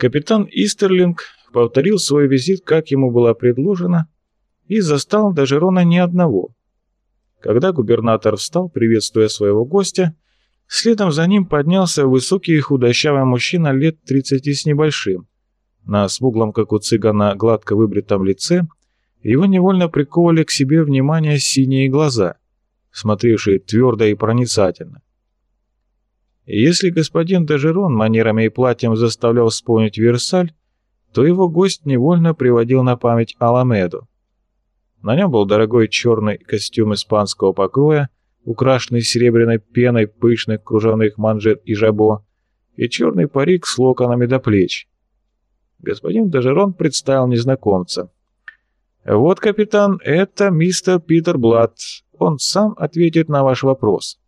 Капитан Истерлинг повторил свой визит, как ему было предложено, и застал даже Рона не одного. Когда губернатор встал, приветствуя своего гостя, следом за ним поднялся высокий и худощавый мужчина лет 30 с небольшим. На смуглом, как у цыгана, гладко выбритом лице его невольно приковывали к себе внимание синие глаза, смотревшие твердо и проницательно. Если господин Дежерон манерами и платьем заставлял вспомнить Версаль, то его гость невольно приводил на память Аламеду. На нем был дорогой черный костюм испанского покроя, украшенный серебряной пеной пышных кружевных манжет и жабо, и черный парик с локонами до плеч. Господин Дежерон представил незнакомца. «Вот, капитан, это мистер Питер Блад. Он сам ответит на ваш вопрос».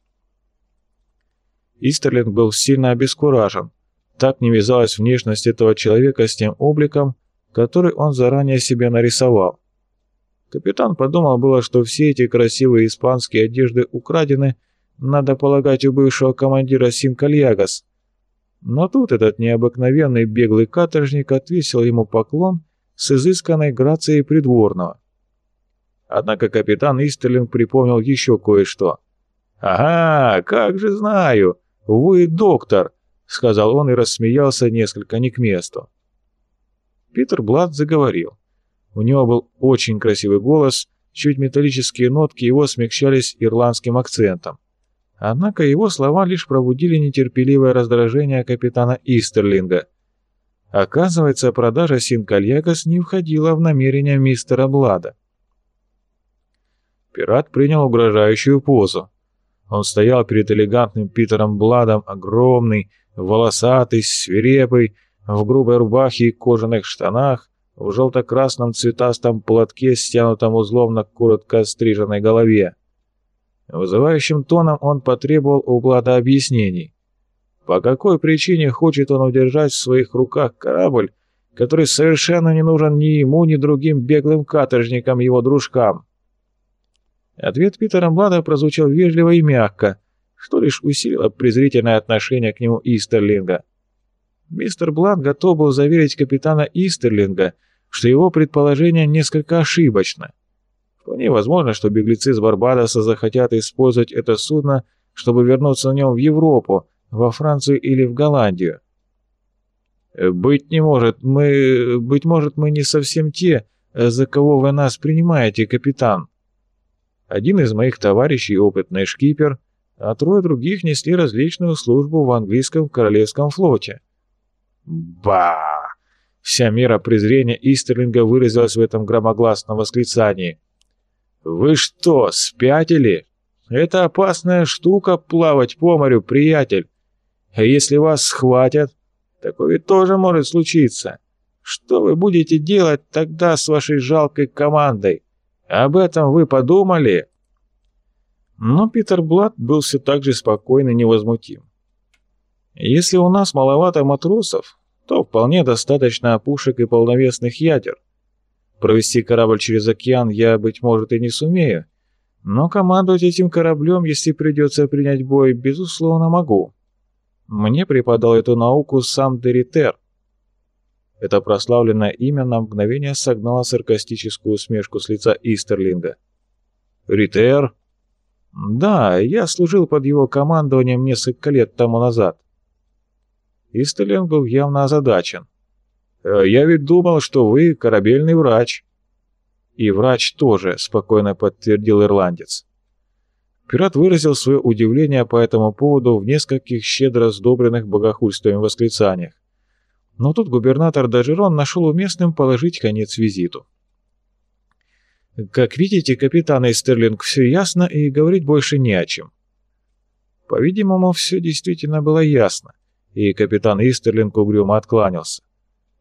Истерлинг был сильно обескуражен. Так не вязалась внешность этого человека с тем обликом, который он заранее себе нарисовал. Капитан подумал было, что все эти красивые испанские одежды украдены, надо полагать, у бывшего командира Синкальягас. Но тут этот необыкновенный беглый каторжник отвесил ему поклон с изысканной грацией придворного. Однако капитан Истерлинг припомнил еще кое-что. «Ага, как же знаю! Вы доктор!» — сказал он и рассмеялся несколько не к месту. Питер Блад заговорил. У него был очень красивый голос, чуть металлические нотки его смягчались ирландским акцентом. Однако его слова лишь пробудили нетерпеливое раздражение капитана Истерлинга. Оказывается, продажа Синкальягас не входила в намерения мистера Блада. Пират принял угрожающую позу. Он стоял перед элегантным Питером Бладом, огромный, волосатый, свирепый, в грубой рубахе и кожаных штанах, в желто-красном цветастом платке, стянутом узлом на коротко стриженной голове. Вызывающим тоном он потребовал у Блада объяснений. По какой причине хочет он удержать в своих руках корабль, который совершенно не нужен ни ему, ни другим беглым каторжникам его дружкам? Ответ Питера Блада прозвучал вежливо и мягко, что лишь усилило презрительное отношение к нему Истерлинга. Мистер Блан готов был заверить капитана Истерлинга, что его предположение несколько ошибочно. Вполне возможно, что беглецы с Барбадоса захотят использовать это судно, чтобы вернуться на нем в Европу, во Францию или в Голландию. «Быть не может, мы... Быть может, мы не совсем те, за кого вы нас принимаете, капитан. Один из моих товарищей — опытный шкипер, а трое других несли различную службу в английском королевском флоте. Ба! Вся мера презрения Истерлинга выразилась в этом громогласном восклицании. «Вы что, спятили? Это опасная штука плавать по морю, приятель. А если вас схватят, такое тоже может случиться. Что вы будете делать тогда с вашей жалкой командой? Об этом вы подумали?» Но Питер Блад был все так же спокойно и невозмутим. Если у нас маловато матросов, то вполне достаточно опушек и полновесных ядер. Провести корабль через океан я, быть может, и не сумею, но командовать этим кораблем, если придется принять бой, безусловно, могу. Мне преподал эту науку сам Деритер. Это прославленное имя на мгновение согнало саркастическую усмешку с лица Истерлинга. «Ритер?» «Да, я служил под его командованием несколько лет тому назад. Истелен был явно озадачен. «Э, «Я ведь думал, что вы корабельный врач». «И врач тоже», — спокойно подтвердил ирландец. Пират выразил свое удивление по этому поводу в нескольких щедро сдобренных богохульствами восклицаниях. Но тут губернатор Дажерон нашел уместным положить конец визиту. «Как видите, капитан Эстерлинг, все ясно и говорить больше не о чем». По-видимому, все действительно было ясно и капитан Истерлинг угрюмо откланялся.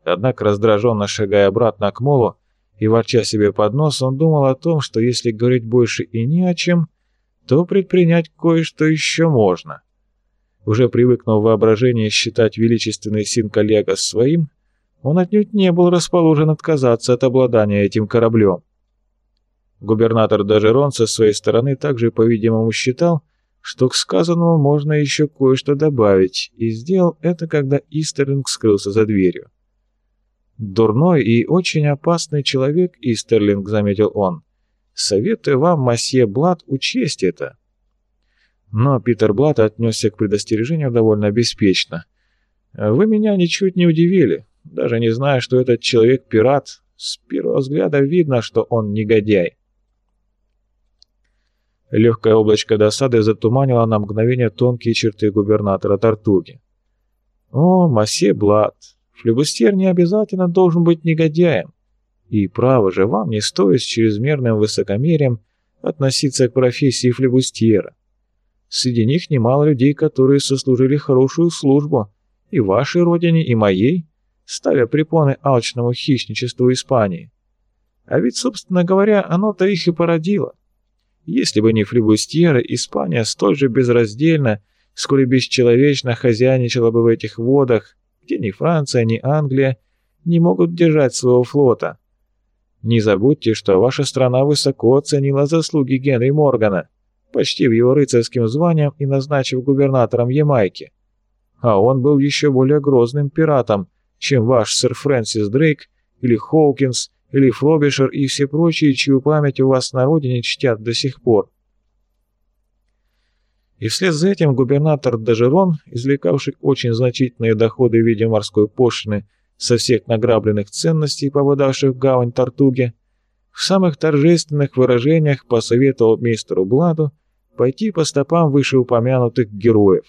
Однако, раздраженно шагая обратно к молу и ворча себе под нос, он думал о том, что если говорить больше и ни о чем, то предпринять кое-что еще можно. Уже привыкнув воображение считать величественный син коллега своим, он отнюдь не был расположен отказаться от обладания этим кораблем. Губернатор Дажерон со своей стороны также, по-видимому, считал, что к сказанному можно еще кое-что добавить, и сделал это, когда Истерлинг скрылся за дверью. «Дурной и очень опасный человек, Истерлинг», — заметил он. «Советую вам, масье Блад, учесть это». Но Питер Блад отнесся к предостережению довольно беспечно. «Вы меня ничуть не удивили. Даже не зная, что этот человек пират, с первого взгляда видно, что он негодяй». Легкое облачко досады затуманило на мгновение тонкие черты губернатора Тартуги. «О, масье Блад, Флебустьер не обязательно должен быть негодяем. И право же, вам не стоит с чрезмерным высокомерием относиться к профессии флебустьера. Среди них немало людей, которые сослужили хорошую службу и вашей родине, и моей, ставя препоны алчному хищничеству Испании. А ведь, собственно говоря, оно-то их и породило. Если бы не флебустьеры, Испания столь же безраздельно, сколь и бесчеловечно хозяйничала бы в этих водах, где ни Франция, ни Англия не могут держать своего флота. Не забудьте, что ваша страна высоко оценила заслуги Генри Моргана, почтив его рыцарским званием и назначив губернатором Ямайки. А он был еще более грозным пиратом, чем ваш сэр Фрэнсис Дрейк или Хоукинс или Фробишер и все прочие, чью память у вас на родине чтят до сих пор. И вслед за этим губернатор Дажерон, извлекавший очень значительные доходы в виде морской пошлины со всех награбленных ценностей, попадавших в гавань Тартуги, в самых торжественных выражениях посоветовал мистеру Бладу пойти по стопам вышеупомянутых героев.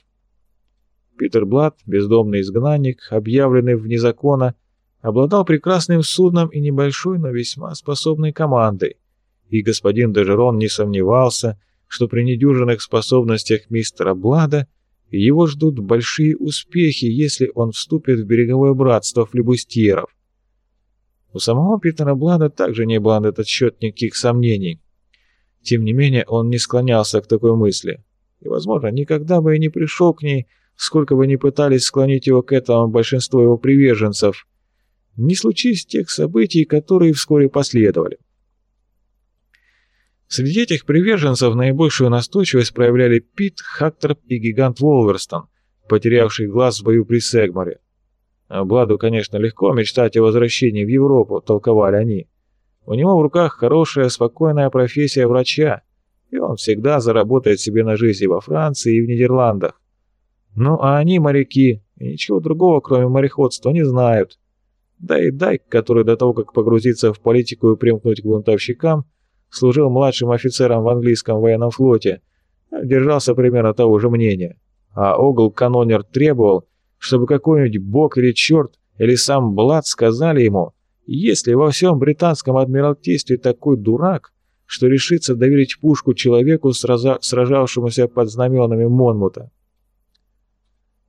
Питер Блад, бездомный изгнанник, объявленный вне закона, обладал прекрасным судном и небольшой, но весьма способной командой, и господин Дежерон не сомневался, что при недюжинных способностях мистера Блада его ждут большие успехи, если он вступит в береговое братство флебустьеров. У самого Питера Блада также не было на этот счет никаких сомнений. Тем не менее, он не склонялся к такой мысли. И, возможно, никогда бы и не пришел к ней, сколько бы ни пытались склонить его к этому большинство его приверженцев. Не случись тех событий, которые вскоре последовали. Среди этих приверженцев наибольшую настойчивость проявляли Пит, Хакторп и гигант Волверстон, потерявший глаз в бою при Сегморе. Бладу, конечно, легко мечтать о возвращении в Европу, толковали они. У него в руках хорошая, спокойная профессия врача, и он всегда заработает себе на жизнь во Франции, и в Нидерландах. Ну, а они моряки, ничего другого, кроме мореходства, не знают. Да и Дайк, который до того, как погрузиться в политику и примкнуть к бунтовщикам, служил младшим офицером в английском военном флоте, держался примерно того же мнения. А Огл-канонер требовал, чтобы какой-нибудь бог или черт, или сам Блад сказали ему, если во всем британском адмиралтействе такой дурак, что решится доверить пушку человеку, сражавшемуся под знаменами Монмута.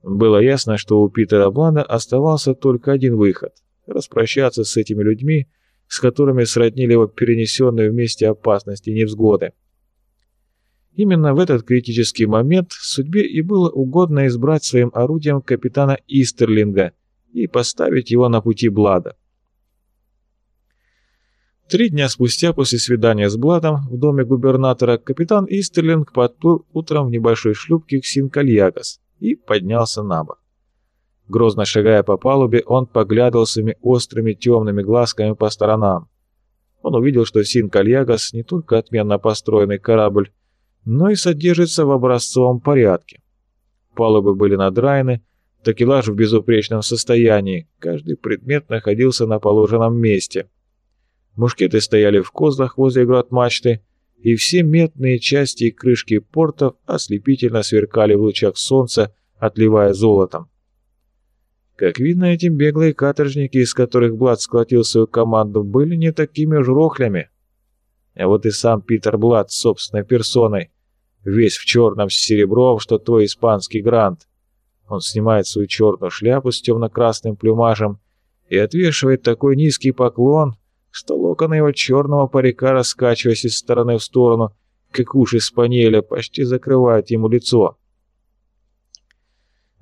Было ясно, что у Питера Блада оставался только один выход – распрощаться с этими людьми – с которыми сроднили его перенесенные вместе опасности и невзгоды. Именно в этот критический момент судьбе и было угодно избрать своим орудием капитана Истерлинга и поставить его на пути Блада. Три дня спустя после свидания с Бладом в доме губернатора капитан Истерлинг подплыл утром в небольшой шлюпке к Синкальягас и поднялся на борт. Грозно шагая по палубе, он поглядывал своими острыми темными глазками по сторонам. Он увидел, что Син-Кальягас не только отменно построенный корабль, но и содержится в образцовом порядке. Палубы были надраены, такелаж в безупречном состоянии, каждый предмет находился на положенном месте. Мушкеты стояли в козлах возле грот-мачты, и все медные части и крышки портов ослепительно сверкали в лучах солнца, отливая золотом. Как видно, эти беглые каторжники, из которых Блад сколотил свою команду, были не такими уж рохлями. А вот и сам Питер Блад собственной персоной, весь в черном с серебром, что твой испанский грант. Он снимает свою черную шляпу с темно-красным плюмажем и отвешивает такой низкий поклон, что локоны его черного парика, раскачиваясь из стороны в сторону, как уши спаниеля, почти закрывают ему лицо.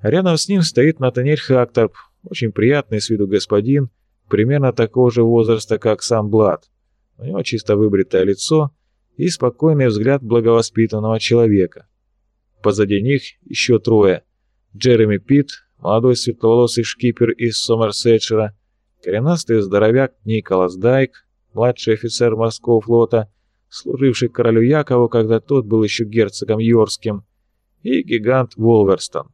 Рядом с ним стоит Натанель Хакторп, очень приятный с виду господин, примерно такого же возраста, как сам Блад. У него чисто выбритое лицо и спокойный взгляд благовоспитанного человека. Позади них еще трое. Джереми Питт, молодой светловолосый шкипер из Сомерсетшира, коренастый здоровяк Николас Дайк, младший офицер морского флота, служивший королю Якову, когда тот был еще герцогом Йорским, и гигант Волверстон.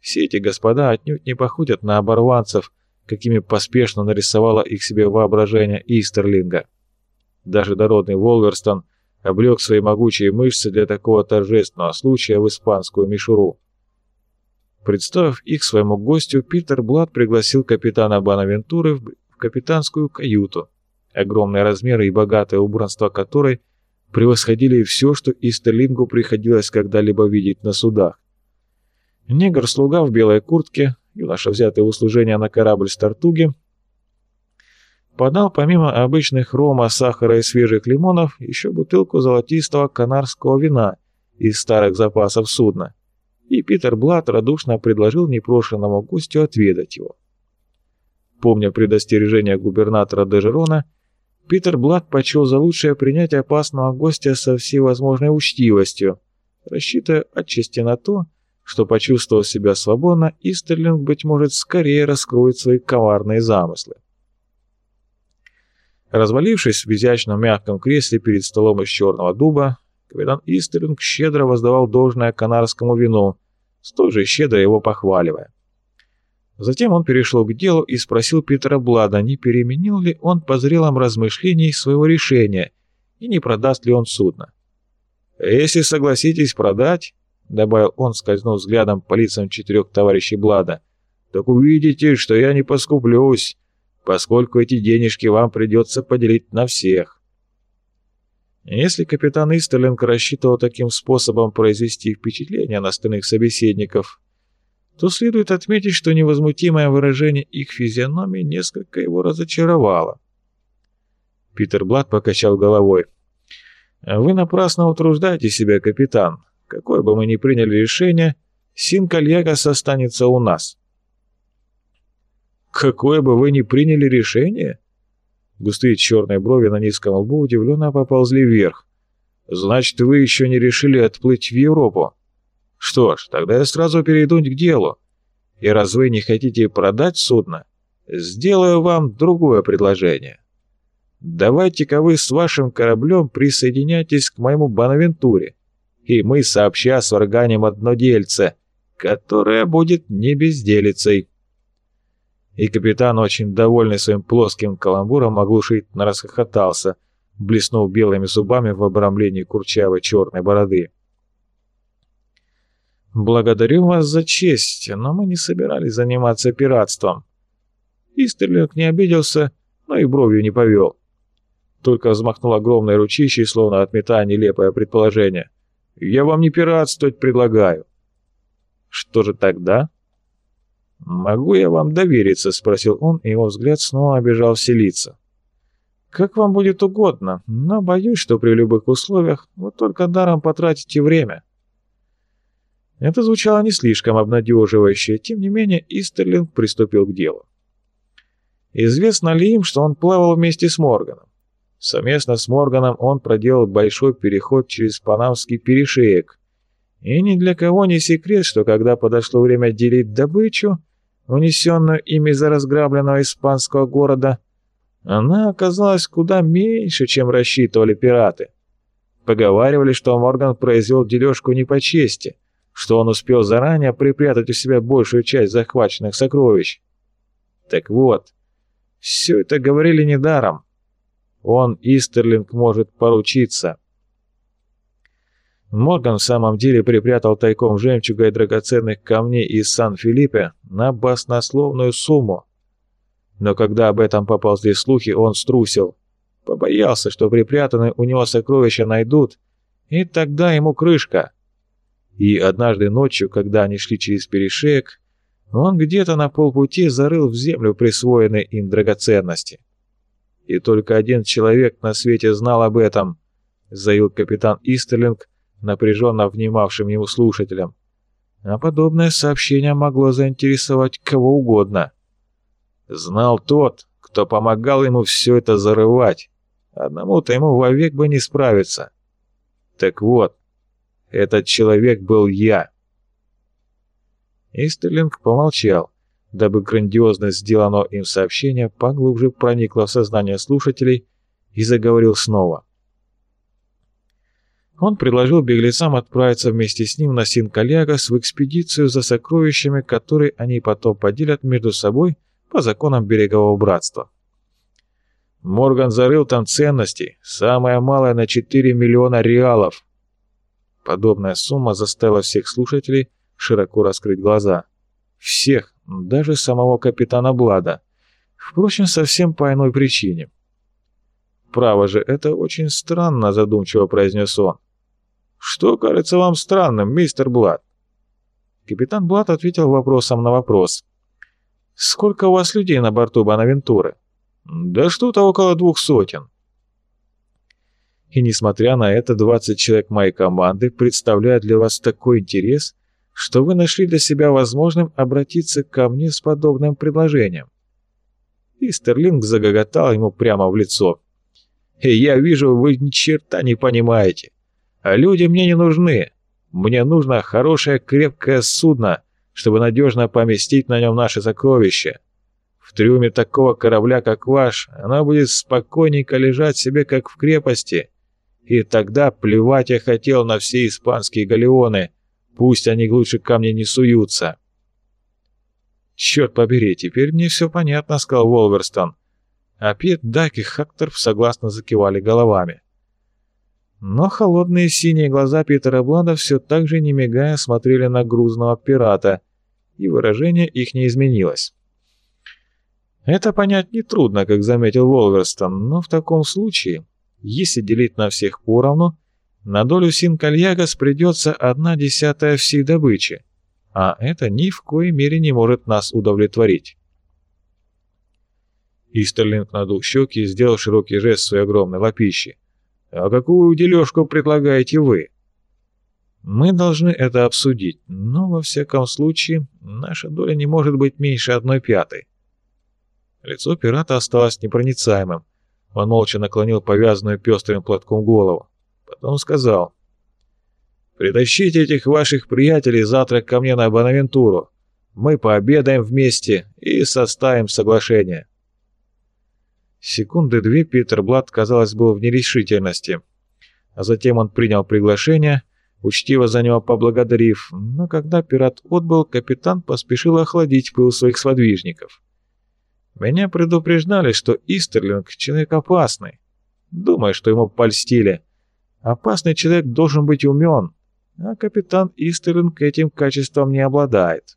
Все эти господа отнюдь не походят на оборванцев, какими поспешно нарисовало их себе воображение Истерлинга. Даже дородный Волверстон облег свои могучие мышцы для такого торжественного случая в испанскую мишуру. Представив их своему гостю, Питер Блад пригласил капитана Бонавентуры в капитанскую каюту, огромные размеры и богатое убранство которой превосходили все, что Истерлингу приходилось когда-либо видеть на судах. Негр-слуга в белой куртке, юноша, взятый в услужение на корабль с Тартуги, подал помимо обычных рома, сахара и свежих лимонов еще бутылку золотистого канарского вина из старых запасов судна, и Питер Блат радушно предложил непрошенному гостю отведать его. Помня предостережение губернатора Дежерона, Питер Блат почел за лучшее принять опасного гостя со всей возможной учтивостью, рассчитывая отчасти на то, что, почувствовав себя свободно, Истерлинг, быть может, скорее раскроет свои коварные замыслы. Развалившись в изящном мягком кресле перед столом из черного дуба, капитан Истерлинг щедро воздавал должное канарскому вину, столь же щедро его похваливая. Затем он перешел к делу и спросил Питера Блада, не переменил ли он по зрелом размышлении своего решения и не продаст ли он судно. «Если согласитесь продать, — добавил он, скользнув взглядом по лицам четырех товарищей Блада, — «так увидите, что я не поскуплюсь, поскольку эти денежки вам придется поделить на всех». Если капитан Истерленг рассчитывал таким способом произвести впечатление на остальных собеседников, то следует отметить, что невозмутимое выражение их физиономии несколько его разочаровало. Питер Блад покачал головой. «Вы напрасно утруждаете себя, капитан. Какое бы мы ни приняли решение, Синкальягас останется у нас. Какое бы вы ни приняли решение? Густые черные брови на низком лбу удивленно поползли вверх. Значит, вы еще не решили отплыть в Европу? Что ж, тогда я сразу перейду к делу. И раз вы не хотите продать судно, сделаю вам другое предложение. Давайте-ка вы с вашим кораблем присоединяйтесь к моему Бонавентуре и мы сообща сварганим одно дельце, которое будет не безделицей». И капитан, очень довольный своим плоским каламбуром, оглушительно расхохотался, блеснув белыми зубами в обрамлении курчавой черной бороды. «Благодарю вас за честь, но мы не собирались заниматься пиратством». Истерлинг не обиделся, но и бровью не повел. Только взмахнул огромной ручищей, словно отметая нелепое предположение. Я вам не пиратствовать предлагаю. Что же тогда? Могу я вам довериться, спросил он, и его взгляд снова обежал вселиться. Как вам будет угодно, но боюсь, что при любых условиях вы только даром потратите время. Это звучало не слишком обнадеживающе, тем не менее Истерлинг приступил к делу. Известно ли им, что он плавал вместе с Морганом? Совместно с Морганом он проделал большой переход через Панамский перешеек. И ни для кого не секрет, что когда подошло время делить добычу, унесенную ими за разграбленного испанского города, она оказалась куда меньше, чем рассчитывали пираты. Поговаривали, что Морган произвел дележку не по чести, что он успел заранее припрятать у себя большую часть захваченных сокровищ. Так вот, все это говорили недаром. Он, Истерлинг, может поручиться. Морган в самом деле припрятал тайком жемчуга и драгоценных камней из Сан-Филиппе на баснословную сумму. Но когда об этом поползли слухи, он струсил. Побоялся, что припрятанные у него сокровища найдут, и тогда ему крышка. И однажды ночью, когда они шли через перешеек, он где-то на полпути зарыл в землю присвоенные им драгоценности. И только один человек на свете знал об этом, заявил капитан Истерлинг, напряженно внимавшим ему слушателям. А подобное сообщение могло заинтересовать кого угодно. Знал тот, кто помогал ему все это зарывать. Одному-то ему вовек бы не справиться. Так вот, этот человек был я. Истерлинг помолчал, дабы грандиозность сделанного им сообщения поглубже проникла в сознание слушателей и заговорил снова. Он предложил беглецам отправиться вместе с ним на Синкалягас в экспедицию за сокровищами, которые они потом поделят между собой по законам берегового братства. Морган зарыл там ценности, самое малое на 4 миллиона реалов. Подобная сумма заставила всех слушателей широко раскрыть глаза. Всех, даже самого капитана Блада. Впрочем, совсем по иной причине. «Право же, это очень странно», — задумчиво произнес он. «Что кажется вам странным, мистер Блад?» Капитан Блад ответил вопросом на вопрос. «Сколько у вас людей на борту Бонавентуры?» «Да что-то около двух сотен». И несмотря на это, 20 человек моей команды представляют для вас такой интерес, что вы нашли для себя возможным обратиться ко мне с подобным предложением. И Стерлинг загоготал ему прямо в лицо. «И я вижу, вы ни черта не понимаете. А люди мне не нужны. Мне нужно хорошее крепкое судно, чтобы надежно поместить на нем наши сокровища. В трюме такого корабля, как ваш, оно будет спокойненько лежать себе, как в крепости. И тогда плевать я хотел на все испанские галеоны. Пусть они лучше ко мне не суются. «Черт побери, теперь мне все понятно», — сказал Волверстон. А Пит, Дак и Хакторп согласно закивали головами. Но холодные синие глаза Питера Блада все так же не мигая смотрели на грузного пирата, и выражение их не изменилось. Это понять нетрудно, как заметил Волверстон, но в таком случае, если делить на всех поровну, на долю Синкальягас придется одна десятая всей добычи, а это ни в коей мере не может нас удовлетворить. Истерлинг надул щеки и сделал широкий жест своей огромной лапищи. А какую дележку предлагаете вы? Мы должны это обсудить, но во всяком случае наша доля не может быть меньше одной пятой. Лицо пирата осталось непроницаемым. Он молча наклонил повязанную пестрым платком голову. Потом сказал. «Притащите этих ваших приятелей завтра ко мне на Бонавентуру. Мы пообедаем вместе и составим соглашение». Секунды две Питер Блад, казалось, был в нерешительности. А затем он принял приглашение, учтиво за него поблагодарив, но когда пират отбыл, капитан поспешил охладить пыл своих сподвижников. Меня предупреждали, что Истерлинг — человек опасный. Думаю, что ему польстили. Опасный человек должен быть умен, а капитан Истерлинг этим качеством не обладает.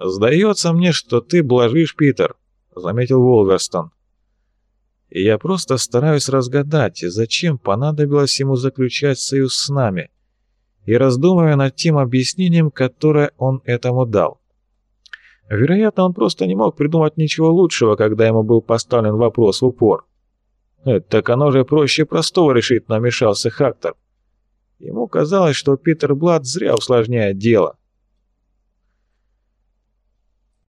«Сдается мне, что ты блажишь, Питер», — заметил Волверстон. «И я просто стараюсь разгадать, зачем понадобилось ему заключать союз с нами, и раздумывая над тем объяснением, которое он этому дал. Вероятно, он просто не мог придумать ничего лучшего, когда ему был поставлен вопрос в упор. «Это так оно же проще простого решить», — намешался Хактор. Ему казалось, что Питер Блад зря усложняет дело.